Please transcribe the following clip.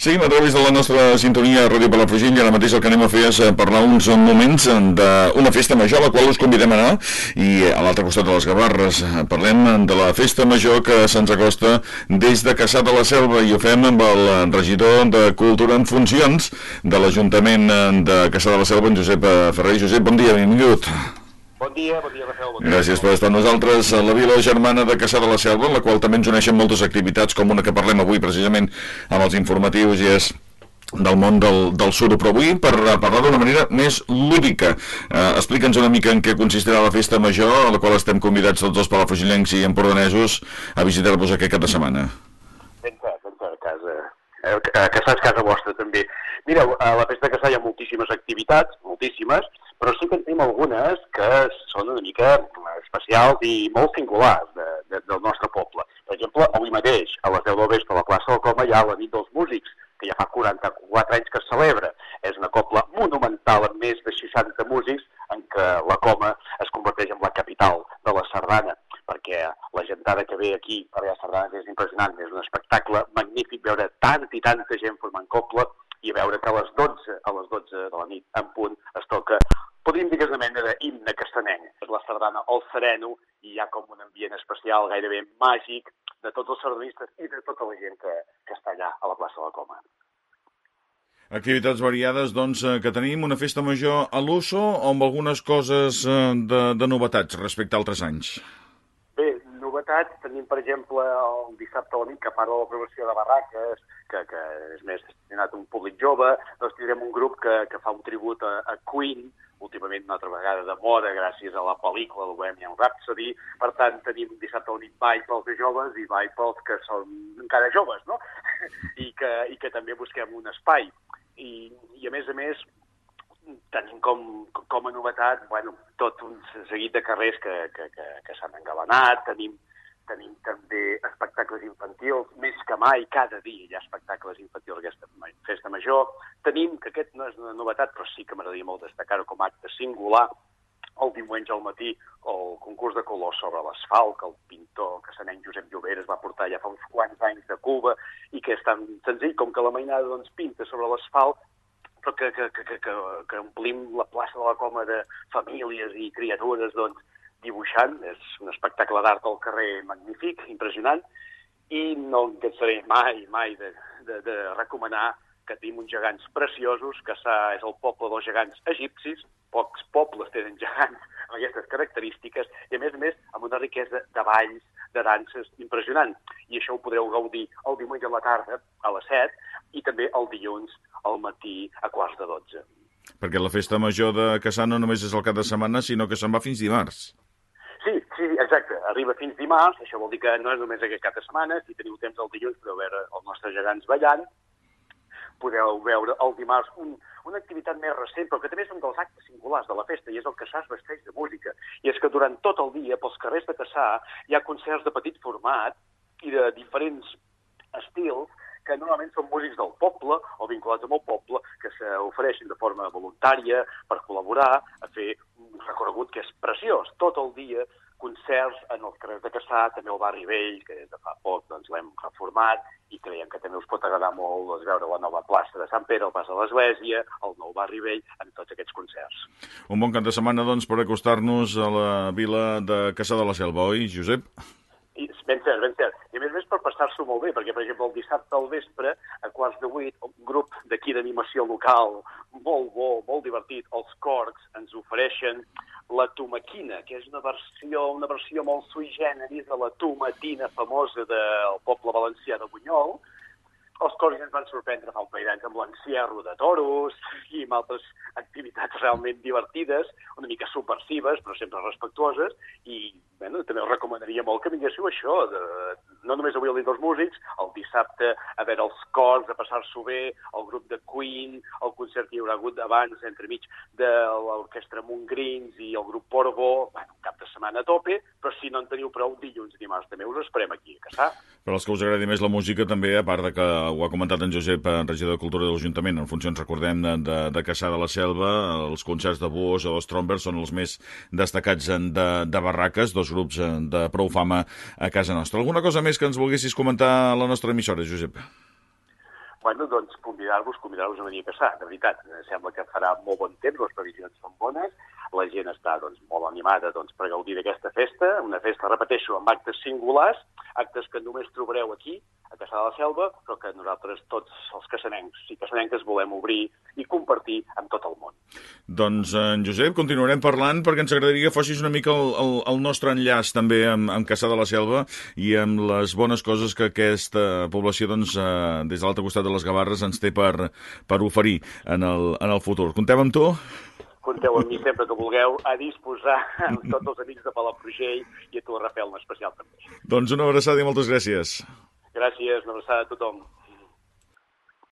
Seguim a través de la nostra sintonia Ràdio Palafrugell i ara mateix el que anem a fer és eh, parlar uns moments d'una festa major a la qual us convidem a anar i a l'altre costat de les Gavarres eh, parlem de la festa major que se'ns acosta des de Caçà de la Selva i ho fem amb el regidor de Cultura en Funcions de l'Ajuntament de Caçà de la Selva, en Josep Ferrer. Josep, bon dia, benvingut. Bon dia, bon dia, Rafael. Bon dia. Gràcies per estar amb nosaltres a la Vila Germana de Caçà de la Selva, en la qual també ens uneixen moltes activitats, com una que parlem avui precisament amb els informatius i és del món del, del suro, però avui per parlar d'una manera més lúdica. Eh, Explica'ns una mica en què consistirà la festa major, a la qual estem convidats tots els palafrugellencs i empordanesos a visitar-vos aquest cap de setmana. Ben cert, ben cert, a casa. Eh, A Caçà és casa vostra, també. Mireu, a la festa Caçà hi ha moltíssimes activitats, moltíssimes, però sí que en tenim algunes que són una mica especials i molt singulars de, de, del nostre poble. Per exemple, avui mateix, a les 10 del vespre, a la plaça del Coma, hi ha la nit dels músics, que ja fa 44 anys que es celebra. És una copla monumental amb més de 60 músics en què la Coma es converteix en la capital de la sardana, perquè la gentada que ve aquí per allà a Sardanes és impressionant, és un espectacle magnífic veure tant i tanta gent formant copla i veure que a les 12, a les 12 de la nit en punt es toca podríem dir que és una mena d'himne castanenc. La sardana al sereno i hi ha com un ambient especial, gairebé màgic, de tots els sardanistes i de tota la gent que, que està allà a la plaça de la Coma. Activitats variades, doncs, eh, que tenim una festa major a l'uso amb algunes coses eh, de, de novetats respecte a altres anys. Novetats, tenim, per exemple, el dissabte a la nit, que a part de l'aprovació de barraques, que, que és més destinat a un públic jove, doncs tindrem un grup que, que fa un tribut a, a Queen, últimament una altra vegada de moda gràcies a la pel·lícula de Bohemian Rhapsody. Per tant, tenim dissabte a la nit ball pels de joves i ball pels que són encara joves, no? I que, i que també busquem un espai. I, i a més a més, tenim com, com a novetat bueno, tot un seguit de carrers que, que, que, que s'han engalanat, tenim, tenim també espectacles infantils, més que mai, cada dia hi ha espectacles infantils aquesta festa major. Tenim, que aquest no és una novetat, però sí que m'agradaria molt destacar-ho com a acte singular, el diumenge al matí el concurs de colors sobre l'asfalt que el pintor casanenc Josep Lloberes va portar ja fa uns quants anys de Cuba i que és tan senzill com que la mainada doncs, pinta sobre l'asfalt però que, que, que, que, que omplim la plaça de la Coma de famílies i criatures doncs, dibuixant. És un espectacle d'art al carrer magnífic, impressionant, i no em cansaré mai, mai de, de, de recomanar que tenim uns gegants preciosos, que és el poble dels gegants egipcis, pocs pobles tenen gegants amb aquestes característiques, i a més a més amb una riquesa de balls, de danses impressionant. I això ho podreu gaudir el diumenge a la tarda, a les 7, i també el dilluns al matí a quarts de 12. Perquè la festa major de Caçà no només és el cap de setmana, sinó que se'n va fins dimarts. Exacte. Arriba fins dimarts, això vol dir que no és només aquest cap de setmana, si teniu temps el dilluns podeu veure els nostres gegants ballant, podeu veure el dimarts un, una activitat més recent, però que també és un dels actes singulars de la festa, i és el Caçà es vesteix de música. I és que durant tot el dia, pels carrers de Caçà, hi ha concerts de petit format i de diferents estils que normalment són músics del poble o vinculats amb el poble que s'ofereixen de forma voluntària per col·laborar a fer un recorregut preciós. Tot el dia concerts en els carrers de Caçà, també el barri vell, que des de fa poc doncs, l'hem reformat i creiem que també us pot agradar molt doncs, veure la nova plaça de Sant Pere, el pas de l'Església, el nou barri vell, en tots aquests concerts. Un bon cap de setmana, doncs, per acostar-nos a la vila de Caçà de la Selva, oi, Josep? I, ben cert, ben cert. I a més per passar-s'ho molt bé, perquè, per exemple, el dissabte al vespre, a quarts de vuit, un grup d'aquí d'animació local, molt bo, molt divertit, els Corcs, ens ofereixen la tomaquina, que és una versió, una versió molt sui generis de la tomatina famosa del poble valencià de Bunyol. Els Corcs ens van sorprendre fa un parell d'anys amb l'encierro de toros i amb altres activitats realment divertides, una mica subversives, però sempre respectuoses, i bueno, també us recomanaria molt que vinguéssiu això, de, no només avui dia dels músics, el dissabte a veure els cors, a passar-s'ho bé, el grup de Queen, el concert que hi haurà hagut abans, entremig de l'orquestra Montgrins i el grup Porvo, bueno, cap de setmana a tope, però si no en teniu prou, dilluns i dimarts també us esperem aquí, a Caçà. Per als que us agradi més la música, també, a part de que ho ha comentat en Josep, regidor de Cultura de l'Ajuntament, en funcions, recordem, de, de, de Caçà de la Selva, els concerts de Buos o els Trombers són els més destacats de, de barraques, dos grups de prou fama a casa nostra. Alguna cosa més que ens volguessis comentar a la nostra emissora, Josep? bueno, doncs convidar-vos, convidar-vos a venir a passar, de veritat. Sembla que farà molt bon temps, les previsions són bones, la gent està doncs, molt animada doncs, per gaudir d'aquesta festa, una festa, repeteixo, amb actes singulars, actes que només trobareu aquí, a Caçà de la Selva, però que nosaltres tots els caçanencs i caçanenques volem obrir i compartir amb tot el món. Doncs, en Josep, continuarem parlant perquè ens agradaria que fossis una mica el, el, el nostre enllaç també amb, amb Caçà de la Selva i amb les bones coses que aquesta població, doncs, eh, des de l'altre costat de les Gavarres, ens té per, per oferir en el, en el futur. Contem amb tu? Conteu amb mi sempre que vulgueu a disposar amb tots els amics de Palafrugell i a tu, Rafael, en especial també. Doncs una abraçada i moltes gràcies. Gràcies, una abraçada a tothom.